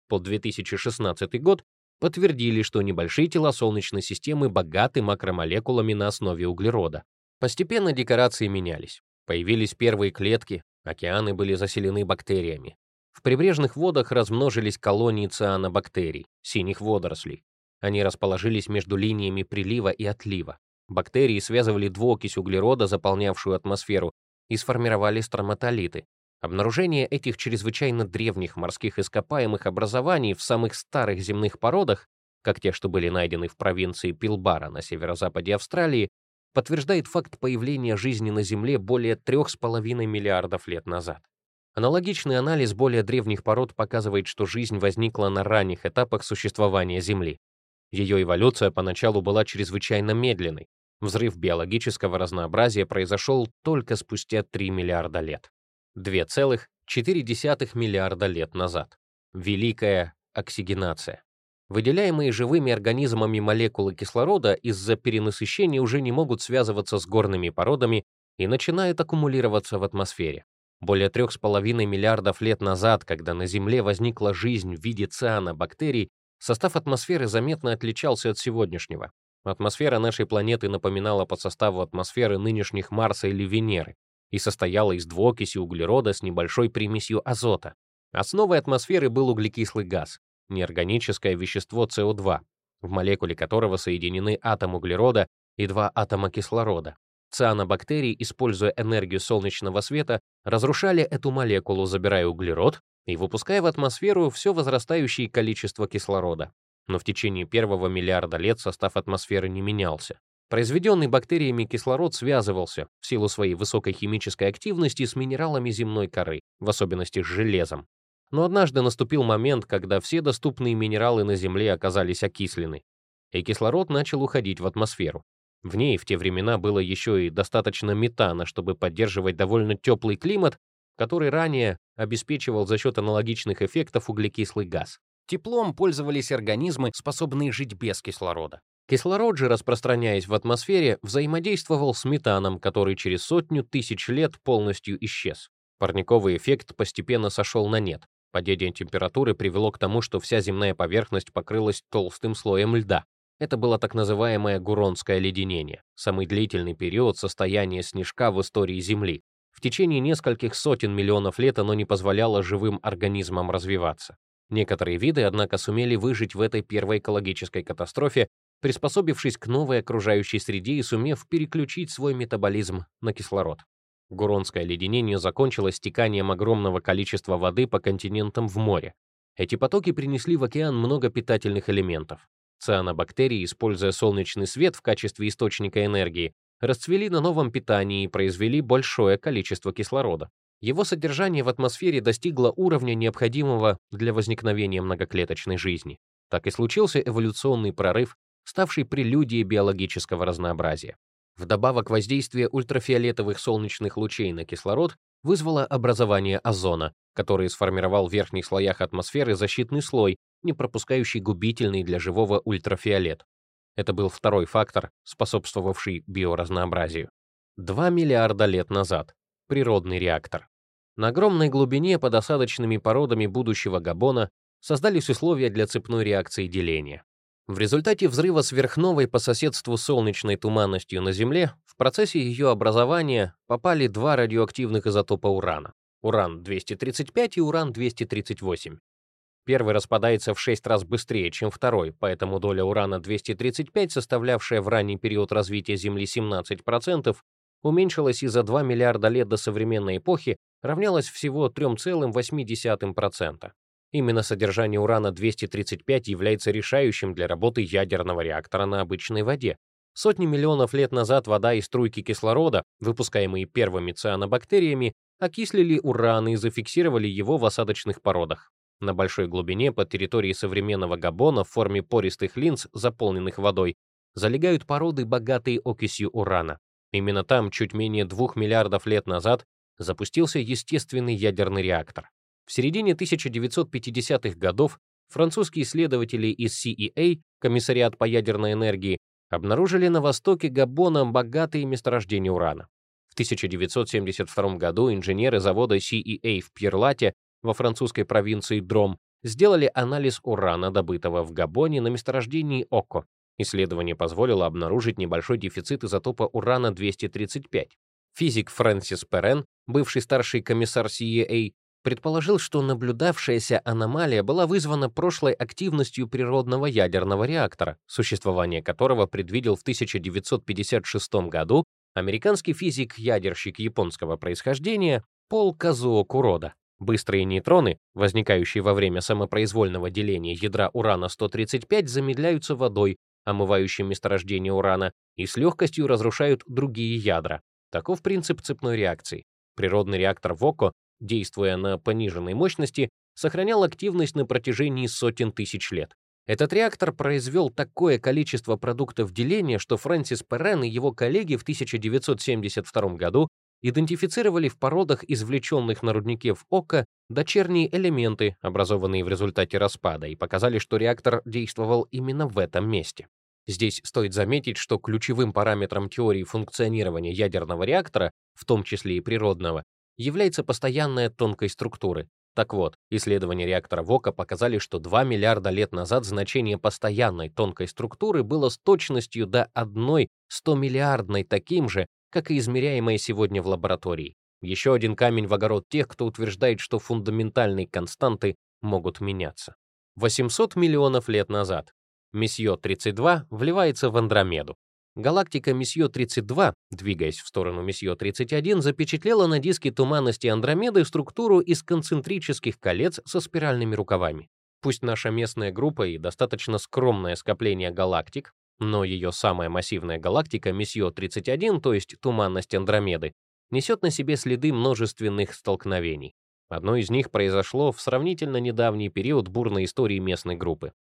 по 2016 год, подтвердили, что небольшие тела Солнечной системы богаты макромолекулами на основе углерода. Постепенно декорации менялись. Появились первые клетки, океаны были заселены бактериями. В прибрежных водах размножились колонии цианобактерий, синих водорослей. Они расположились между линиями прилива и отлива. Бактерии связывали двуокись углерода, заполнявшую атмосферу, и сформировали строматолиты. Обнаружение этих чрезвычайно древних морских ископаемых образований в самых старых земных породах, как те, что были найдены в провинции Пилбара на северо-западе Австралии, подтверждает факт появления жизни на Земле более 3,5 миллиардов лет назад. Аналогичный анализ более древних пород показывает, что жизнь возникла на ранних этапах существования Земли. Ее эволюция поначалу была чрезвычайно медленной. Взрыв биологического разнообразия произошел только спустя 3 миллиарда лет. 2,4 миллиарда лет назад. Великая оксигенация. Выделяемые живыми организмами молекулы кислорода из-за перенасыщения уже не могут связываться с горными породами и начинают аккумулироваться в атмосфере. Более 3,5 миллиардов лет назад, когда на Земле возникла жизнь в виде цианобактерий, состав атмосферы заметно отличался от сегодняшнего. Атмосфера нашей планеты напоминала по составу атмосферы нынешних Марса или Венеры и состояла из двуокиси углерода с небольшой примесью азота. Основой атмосферы был углекислый газ, неорганическое вещество СО2, в молекуле которого соединены атом углерода и два атома кислорода. Цианобактерии, используя энергию солнечного света, разрушали эту молекулу, забирая углерод и выпуская в атмосферу все возрастающее количество кислорода. Но в течение первого миллиарда лет состав атмосферы не менялся. Произведенный бактериями кислород связывался, в силу своей высокой химической активности, с минералами земной коры, в особенности с железом. Но однажды наступил момент, когда все доступные минералы на Земле оказались окислены, и кислород начал уходить в атмосферу. В ней в те времена было еще и достаточно метана, чтобы поддерживать довольно теплый климат, который ранее обеспечивал за счет аналогичных эффектов углекислый газ. Теплом пользовались организмы, способные жить без кислорода. Кислород же, распространяясь в атмосфере, взаимодействовал с метаном, который через сотню тысяч лет полностью исчез. Парниковый эффект постепенно сошел на нет. Падение температуры привело к тому, что вся земная поверхность покрылась толстым слоем льда. Это было так называемое Гуронское леденение, самый длительный период состояния снежка в истории Земли. В течение нескольких сотен миллионов лет оно не позволяло живым организмам развиваться. Некоторые виды, однако, сумели выжить в этой первой экологической катастрофе, приспособившись к новой окружающей среде и сумев переключить свой метаболизм на кислород. Гуронское леденение закончилось стеканием огромного количества воды по континентам в море. Эти потоки принесли в океан много питательных элементов. Цианобактерии, используя солнечный свет в качестве источника энергии, расцвели на новом питании и произвели большое количество кислорода. Его содержание в атмосфере достигло уровня, необходимого для возникновения многоклеточной жизни. Так и случился эволюционный прорыв, ставший прелюдией биологического разнообразия. Вдобавок воздействие ультрафиолетовых солнечных лучей на кислород вызвало образование озона, который сформировал в верхних слоях атмосферы защитный слой, не пропускающий губительный для живого ультрафиолет. Это был второй фактор, способствовавший биоразнообразию. 2 миллиарда лет назад. Природный реактор. На огромной глубине под осадочными породами будущего Габона создались условия для цепной реакции деления. В результате взрыва сверхновой по соседству с солнечной туманностью на Земле в процессе ее образования попали два радиоактивных изотопа урана — уран-235 и уран-238. Первый распадается в 6 раз быстрее, чем второй, поэтому доля урана-235, составлявшая в ранний период развития Земли 17%, уменьшилась и за 2 миллиарда лет до современной эпохи равнялась всего 3,8%. Именно содержание урана-235 является решающим для работы ядерного реактора на обычной воде. Сотни миллионов лет назад вода и струйки кислорода, выпускаемые первыми цианобактериями, окислили уран и зафиксировали его в осадочных породах. На большой глубине под территорией современного Габона в форме пористых линз, заполненных водой, залегают породы, богатые окисью урана. Именно там, чуть менее двух миллиардов лет назад, запустился естественный ядерный реактор. В середине 1950-х годов французские исследователи из CEA, Комиссариат по ядерной энергии, обнаружили на востоке Габона богатые месторождения урана. В 1972 году инженеры завода CEA в Пьерлате во французской провинции Дром сделали анализ урана, добытого в Габоне на месторождении Око. Исследование позволило обнаружить небольшой дефицит изотопа урана-235. Физик Фрэнсис Перен, бывший старший комиссар CEA, предположил, что наблюдавшаяся аномалия была вызвана прошлой активностью природного ядерного реактора, существование которого предвидел в 1956 году американский физик-ядерщик японского происхождения Пол Казуо Курода. Быстрые нейтроны, возникающие во время самопроизвольного деления ядра урана-135, замедляются водой, омывающей месторождение урана, и с легкостью разрушают другие ядра. Таков принцип цепной реакции. Природный реактор ВОКО действуя на пониженной мощности, сохранял активность на протяжении сотен тысяч лет. Этот реактор произвел такое количество продуктов деления, что Фрэнсис Перрен и его коллеги в 1972 году идентифицировали в породах, извлеченных на руднике в Ока, дочерние элементы, образованные в результате распада, и показали, что реактор действовал именно в этом месте. Здесь стоит заметить, что ключевым параметром теории функционирования ядерного реактора, в том числе и природного, является постоянная тонкой структуры. Так вот, исследования реактора Вока показали, что 2 миллиарда лет назад значение постоянной тонкой структуры было с точностью до одной 100-миллиардной таким же, как и измеряемое сегодня в лаборатории. Еще один камень в огород тех, кто утверждает, что фундаментальные константы могут меняться. 800 миллионов лет назад Месье-32 вливается в Андромеду. Галактика Месье-32, двигаясь в сторону Месье-31, запечатлела на диске туманности Андромеды структуру из концентрических колец со спиральными рукавами. Пусть наша местная группа и достаточно скромное скопление галактик, но ее самая массивная галактика Месье-31, то есть туманность Андромеды, несет на себе следы множественных столкновений. Одно из них произошло в сравнительно недавний период бурной истории местной группы.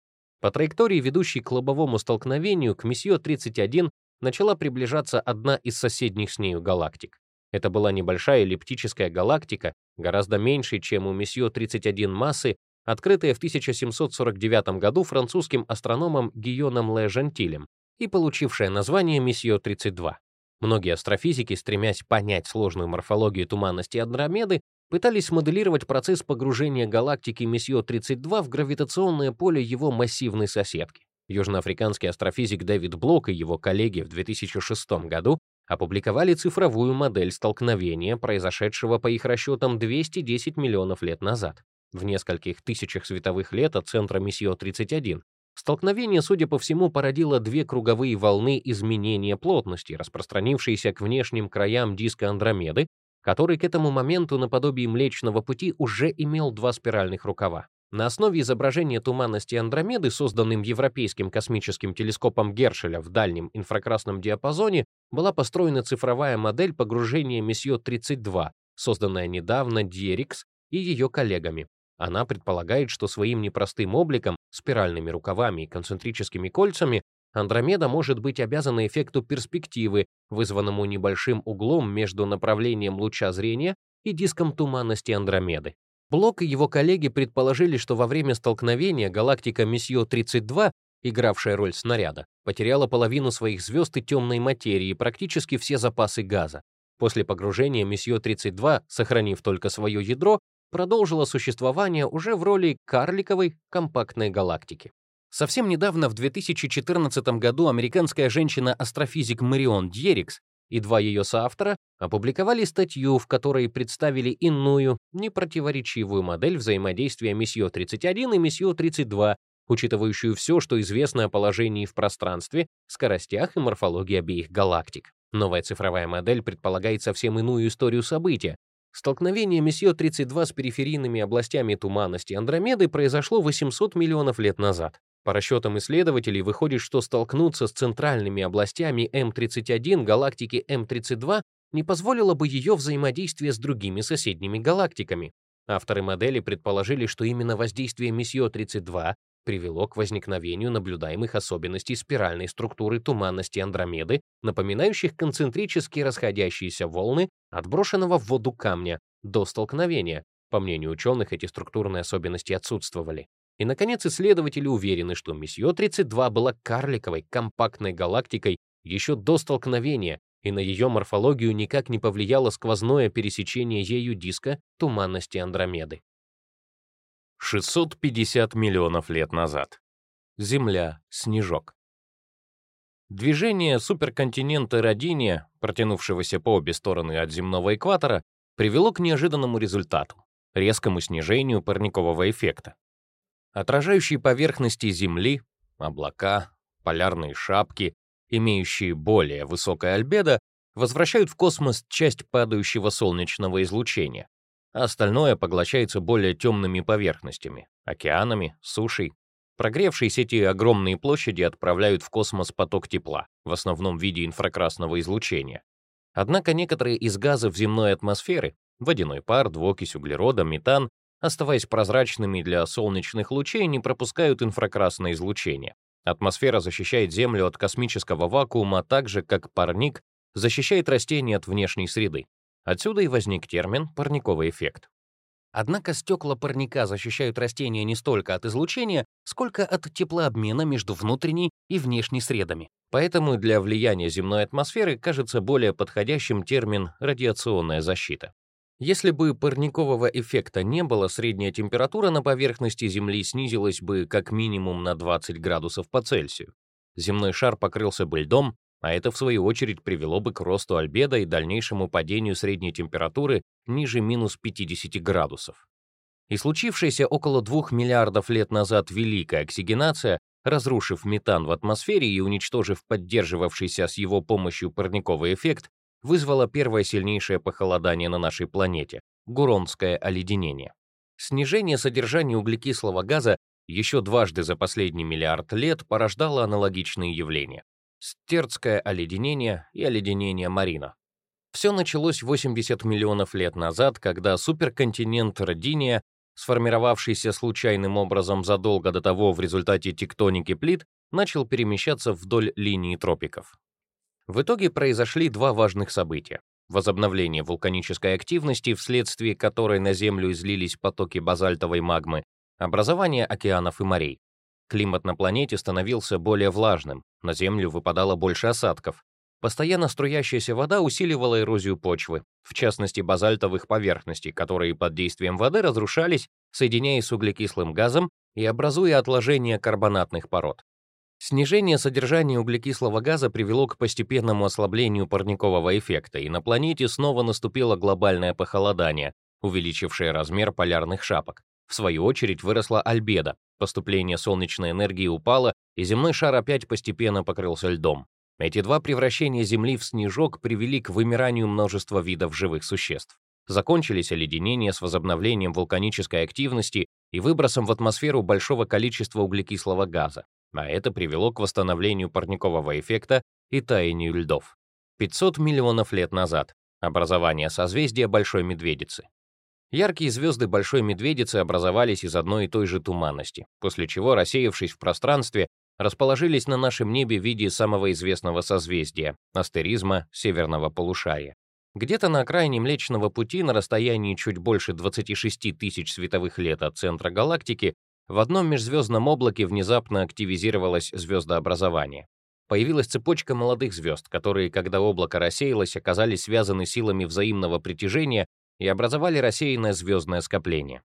По траектории, ведущей к лобовому столкновению, к Месье-31 начала приближаться одна из соседних с нею галактик. Это была небольшая эллиптическая галактика, гораздо меньше, чем у Месье-31 массы, открытая в 1749 году французским астрономом Гийоном Ле Жантилем и получившая название Месье-32. Многие астрофизики, стремясь понять сложную морфологию туманности Андромеды, пытались моделировать процесс погружения галактики Месье-32 в гравитационное поле его массивной соседки. Южноафриканский астрофизик Дэвид Блок и его коллеги в 2006 году опубликовали цифровую модель столкновения, произошедшего по их расчетам 210 миллионов лет назад. В нескольких тысячах световых лет от центра Месье-31 столкновение, судя по всему, породило две круговые волны изменения плотности, распространившиеся к внешним краям диска Андромеды который к этому моменту наподобие Млечного Пути уже имел два спиральных рукава. На основе изображения туманности Андромеды, созданным Европейским космическим телескопом Гершеля в дальнем инфракрасном диапазоне, была построена цифровая модель погружения Месье-32, созданная недавно Дьерикс и ее коллегами. Она предполагает, что своим непростым обликом, спиральными рукавами и концентрическими кольцами Андромеда может быть обязана эффекту перспективы, вызванному небольшим углом между направлением луча зрения и диском туманности Андромеды. Блок и его коллеги предположили, что во время столкновения галактика Месье-32, игравшая роль снаряда, потеряла половину своих звезд и темной материи и практически все запасы газа. После погружения Месье-32, сохранив только свое ядро, продолжила существование уже в роли карликовой компактной галактики. Совсем недавно, в 2014 году, американская женщина-астрофизик Марион Дьерикс и два ее соавтора опубликовали статью, в которой представили иную, непротиворечивую модель взаимодействия Месье-31 и Месье-32, учитывающую все, что известно о положении в пространстве, скоростях и морфологии обеих галактик. Новая цифровая модель предполагает совсем иную историю события. Столкновение Месье-32 с периферийными областями туманности Андромеды произошло 800 миллионов лет назад. По расчетам исследователей, выходит, что столкнуться с центральными областями М31 галактики М32 не позволило бы ее взаимодействие с другими соседними галактиками. Авторы модели предположили, что именно воздействие Месье-32 привело к возникновению наблюдаемых особенностей спиральной структуры туманности Андромеды, напоминающих концентрически расходящиеся волны отброшенного в воду камня до столкновения. По мнению ученых, эти структурные особенности отсутствовали. И, наконец, исследователи уверены, что Месье-32 была карликовой, компактной галактикой еще до столкновения, и на ее морфологию никак не повлияло сквозное пересечение ею диска туманности Андромеды. 650 миллионов лет назад. Земля, снежок. Движение суперконтинента Родиния, протянувшегося по обе стороны от земного экватора, привело к неожиданному результату — резкому снижению парникового эффекта. Отражающие поверхности Земли, облака, полярные шапки, имеющие более высокое альбедо, возвращают в космос часть падающего солнечного излучения, а остальное поглощается более темными поверхностями, океанами, сушей. Прогревшиеся эти огромные площади отправляют в космос поток тепла, в основном в виде инфракрасного излучения. Однако некоторые из газов земной атмосферы, водяной пар, двуокись углерода, метан, оставаясь прозрачными для солнечных лучей, не пропускают инфракрасное излучение. Атмосфера защищает Землю от космического вакуума так же, как парник защищает растения от внешней среды. Отсюда и возник термин «парниковый эффект». Однако стекла парника защищают растения не столько от излучения, сколько от теплообмена между внутренней и внешней средами. Поэтому для влияния земной атмосферы кажется более подходящим термин «радиационная защита». Если бы парникового эффекта не было, средняя температура на поверхности Земли снизилась бы как минимум на 20 градусов по Цельсию. Земной шар покрылся бы льдом, а это, в свою очередь, привело бы к росту альбедо и дальнейшему падению средней температуры ниже минус 50 градусов. И случившаяся около 2 миллиардов лет назад великая оксигенация, разрушив метан в атмосфере и уничтожив поддерживавшийся с его помощью парниковый эффект, вызвало первое сильнейшее похолодание на нашей планете — Гуронское оледенение. Снижение содержания углекислого газа еще дважды за последний миллиард лет порождало аналогичные явления — Стертское оледенение и оледенение Марина. Все началось 80 миллионов лет назад, когда суперконтинент Родиния, сформировавшийся случайным образом задолго до того в результате тектоники плит, начал перемещаться вдоль линии тропиков. В итоге произошли два важных события. Возобновление вулканической активности, вследствие которой на Землю излились потоки базальтовой магмы, образование океанов и морей. Климат на планете становился более влажным, на Землю выпадало больше осадков. постоянно струящаяся вода усиливала эрозию почвы, в частности базальтовых поверхностей, которые под действием воды разрушались, соединяясь с углекислым газом и образуя отложения карбонатных пород. Снижение содержания углекислого газа привело к постепенному ослаблению парникового эффекта, и на планете снова наступило глобальное похолодание, увеличившее размер полярных шапок. В свою очередь выросла альбедо, поступление солнечной энергии упало, и земной шар опять постепенно покрылся льдом. Эти два превращения Земли в снежок привели к вымиранию множества видов живых существ. Закончились оледенения с возобновлением вулканической активности и выбросом в атмосферу большого количества углекислого газа а это привело к восстановлению парникового эффекта и таянию льдов. 500 миллионов лет назад образование созвездия Большой Медведицы. Яркие звезды Большой Медведицы образовались из одной и той же туманности, после чего, рассеявшись в пространстве, расположились на нашем небе в виде самого известного созвездия — астеризма северного полушария. Где-то на окраине Млечного Пути, на расстоянии чуть больше 26 тысяч световых лет от центра галактики, в одном межзвездном облаке внезапно активизировалось звездообразование. Появилась цепочка молодых звезд, которые, когда облако рассеялось, оказались связаны силами взаимного притяжения и образовали рассеянное звездное скопление.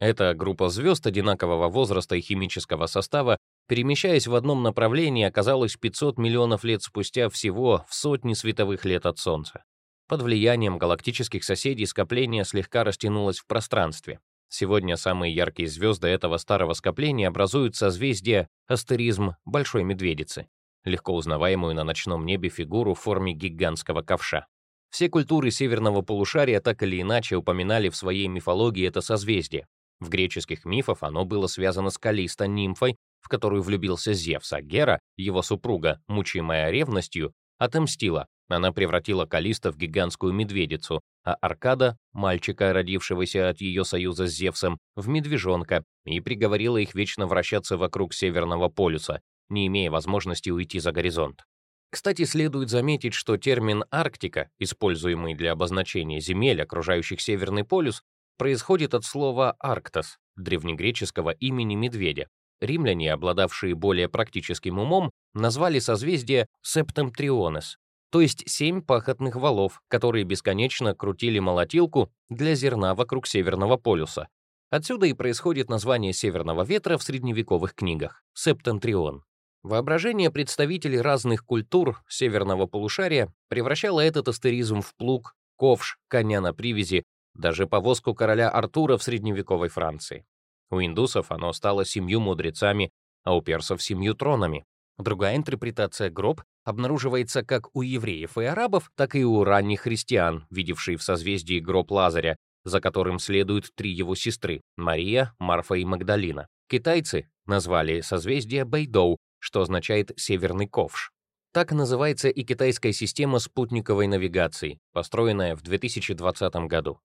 Эта группа звезд одинакового возраста и химического состава, перемещаясь в одном направлении, оказалась 500 миллионов лет спустя всего в сотни световых лет от Солнца. Под влиянием галактических соседей скопление слегка растянулось в пространстве. Сегодня самые яркие звезды этого старого скопления образуют созвездие астеризм Большой Медведицы, легко узнаваемую на ночном небе фигуру в форме гигантского ковша. Все культуры северного полушария так или иначе упоминали в своей мифологии это созвездие. В греческих мифах оно было связано с Калисто, нимфой, в которую влюбился Зевс, а Гера, его супруга, мучимая ревностью, отомстила. Она превратила Калиста в гигантскую медведицу, а Аркада, мальчика, родившегося от ее союза с Зевсом, в медвежонка, и приговорила их вечно вращаться вокруг Северного полюса, не имея возможности уйти за горизонт. Кстати, следует заметить, что термин «Арктика», используемый для обозначения земель, окружающих Северный полюс, происходит от слова «арктос», древнегреческого имени медведя. Римляне, обладавшие более практическим умом, назвали созвездие Септемтрионес, то есть семь пахотных валов, которые бесконечно крутили молотилку для зерна вокруг Северного полюса. Отсюда и происходит название северного ветра в средневековых книгах — септентрион. Воображение представителей разных культур северного полушария превращало этот астеризм в плуг, ковш, коня на привязи, даже повозку короля Артура в средневековой Франции. У индусов оно стало семью мудрецами, а у персов — семью тронами. Другая интерпретация гроб обнаруживается как у евреев и арабов, так и у ранних христиан, видевших в созвездии гроб Лазаря, за которым следуют три его сестры — Мария, Марфа и Магдалина. Китайцы назвали созвездие Бэйдоу, что означает «северный ковш». Так называется и китайская система спутниковой навигации, построенная в 2020 году.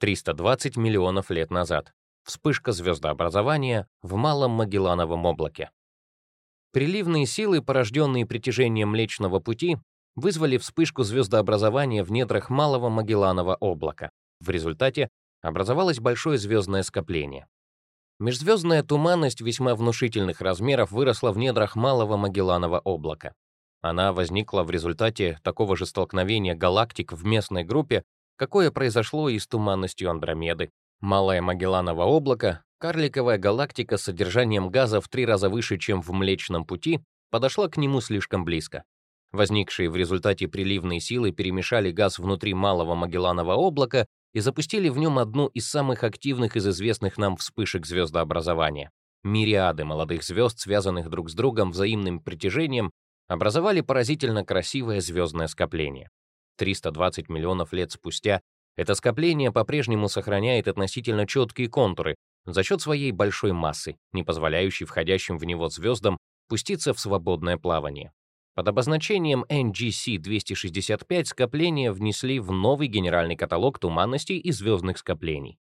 320 миллионов лет назад. Вспышка звездообразования в Малом Магеллановом облаке. Приливные силы, порожденные притяжением Млечного Пути, вызвали вспышку звездообразования в недрах Малого Магелланова облака. В результате образовалось большое звездное скопление. Межзвездная туманность весьма внушительных размеров выросла в недрах Малого Магелланова облака. Она возникла в результате такого же столкновения галактик в местной группе, какое произошло и с туманностью Андромеды. Малое Магелланово облако Карликовая галактика с содержанием газа в три раза выше, чем в Млечном Пути, подошла к нему слишком близко. Возникшие в результате приливные силы перемешали газ внутри малого Магелланова облака и запустили в нем одну из самых активных из известных нам вспышек звездообразования. Мириады молодых звезд, связанных друг с другом взаимным притяжением, образовали поразительно красивое звездное скопление. 320 миллионов лет спустя это скопление по-прежнему сохраняет относительно четкие контуры, за счет своей большой массы, не позволяющей входящим в него звездам пуститься в свободное плавание. Под обозначением NGC-265 скопления внесли в новый генеральный каталог туманностей и звездных скоплений.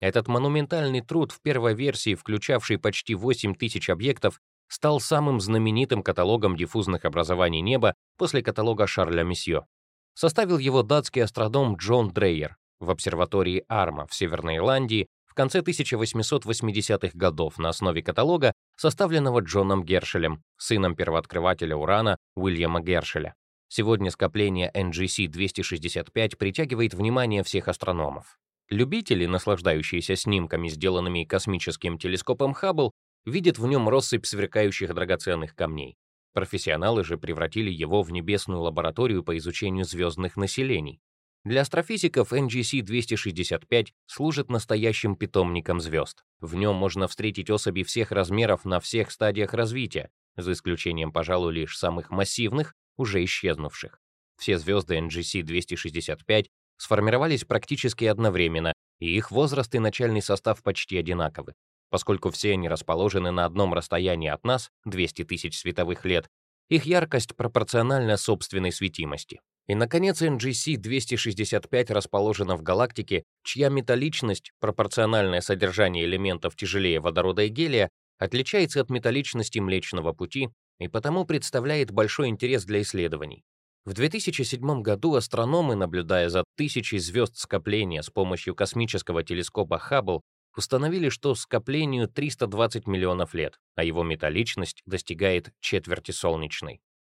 Этот монументальный труд в первой версии, включавший почти 8 тысяч объектов, стал самым знаменитым каталогом диффузных образований неба после каталога Шарля Месье. Составил его датский астроном Джон Дрейер в обсерватории Арма в Северной Ирландии в конце 1880-х годов на основе каталога, составленного Джоном Гершелем, сыном первооткрывателя урана Уильяма Гершеля. Сегодня скопление NGC-265 притягивает внимание всех астрономов. Любители, наслаждающиеся снимками, сделанными космическим телескопом Хаббл, видят в нем россыпь сверкающих драгоценных камней. Профессионалы же превратили его в небесную лабораторию по изучению звездных населений. Для астрофизиков NGC-265 служит настоящим питомником звезд. В нем можно встретить особи всех размеров на всех стадиях развития, за исключением, пожалуй, лишь самых массивных, уже исчезнувших. Все звезды NGC-265 сформировались практически одновременно, и их возраст и начальный состав почти одинаковы. Поскольку все они расположены на одном расстоянии от нас, 200 тысяч световых лет, их яркость пропорциональна собственной светимости. И, наконец, NGC-265 расположена в галактике, чья металличность, пропорциональное содержание элементов тяжелее водорода и гелия, отличается от металличности Млечного Пути и потому представляет большой интерес для исследований. В 2007 году астрономы, наблюдая за тысячей звезд скопления с помощью космического телескопа Хаббл, установили, что скоплению 320 миллионов лет, а его металличность достигает четверти солнечной.